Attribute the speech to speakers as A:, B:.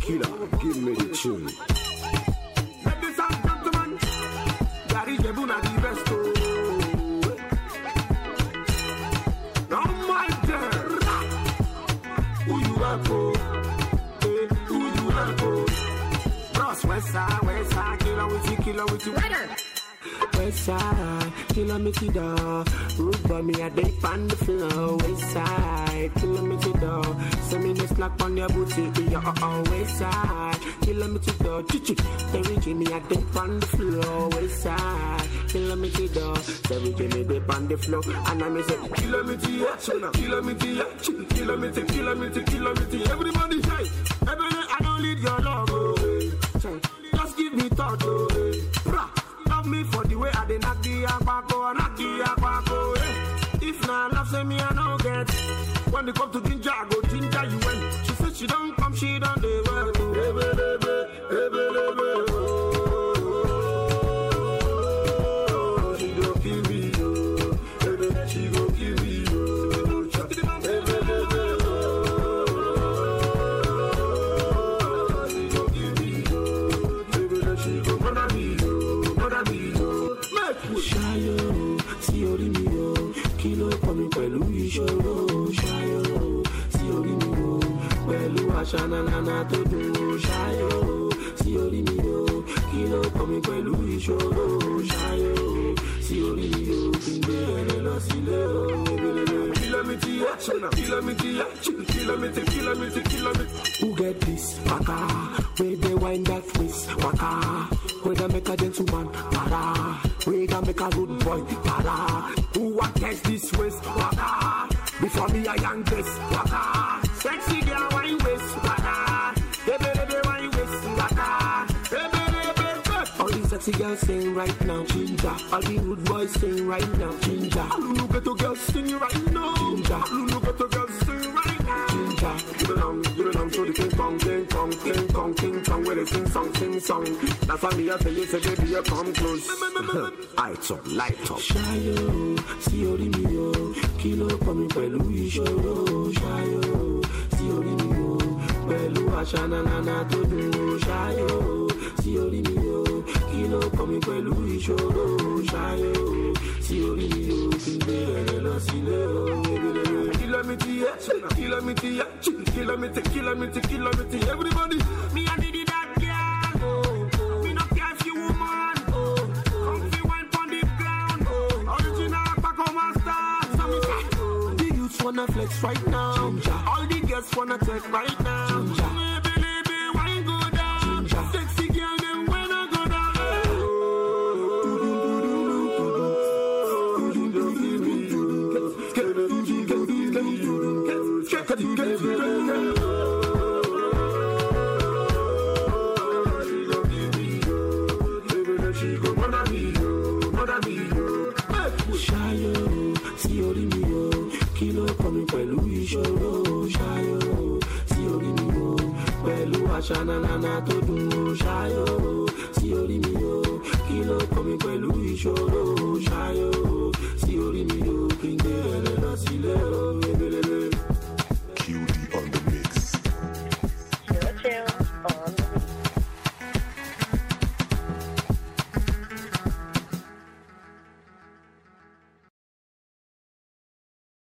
A: Killer, give me the tune.
B: Ladies and gentlemen, Gary Jebuna the best. Oh. Now my dear, who you are? Eh, who you are for? West side, west side, killer with you, killer with you. West side, to the Root by me, I dip on the floor West me to the Send me the slack on your booty Yeah, uh, uh, west side, me to the Chichi, Terry Jimmy, I dip on the floor West side, to the Terry Jimmy, dip on the floor And I me say, to killer me to Chi- Killer me to, Everybody say, everybody, I don't need your love, Eh. If na love, say me I no get. When they come to ginger, I go ginger you when. She said she come, she don't ìṣòro ṣayọ sí orí mi o pẹ̀lú àṣà nanana tó dùn ṣayọ sí orí mi o kí ló kọ mi pẹ̀lú ìṣòro ṣayọ sí orí mi o kí n gbé ẹrẹ lọ sílé o. Kìlómítì yá ṣọ̀nà kìlómítì yá kìlómítì kìlómítì kìlómítì. Who get this? Waka, where they wind that waist? Waka, where they make a gentleman? Para, where they make a good boy? Para, who against this waist? Waka, before me a young this? Waka, sexy girl wine waist? Waka, baby baby wine waist? Waka, baby baby. All these sexy girls sing right now, ginger. All the rude boys sing right now, ginger. All the ghetto girls sing right now, ginger. All the ghetto girls sing right now, sing song, sing song. That's why me I tell you, say baby, you come close. Light up, light up. Ṣayọ̀ sí orí mi o, kí ló kọ́ mi pẹ̀lú ìṣòro? Ṣayọ̀ sí orí mi o, pẹ̀lú àṣà nanana tó dùn o. Ṣayọ̀ sí orí mi o, kí ló kọ́ mi pẹ̀lú ìṣòro? Ṣayọ̀ sí orí mi o, kí n gbé ẹrẹ lọ sílé o. Kìlómítì yẹ, kìlómítì yẹ, kìlómítì, kìlómítì, kìlómítì, everybody. Me I need wanna flex right now. All the girls wanna take right now. Baby, baby, wine go down. Sexy girl, them when I go Ṣayọ̀ ló kọ́ mi pẹ̀lú ìṣòro? Ṣayọ̀ sí orí mi o, pẹ̀lú àṣà nanana tó dùn o. Ṣayọ̀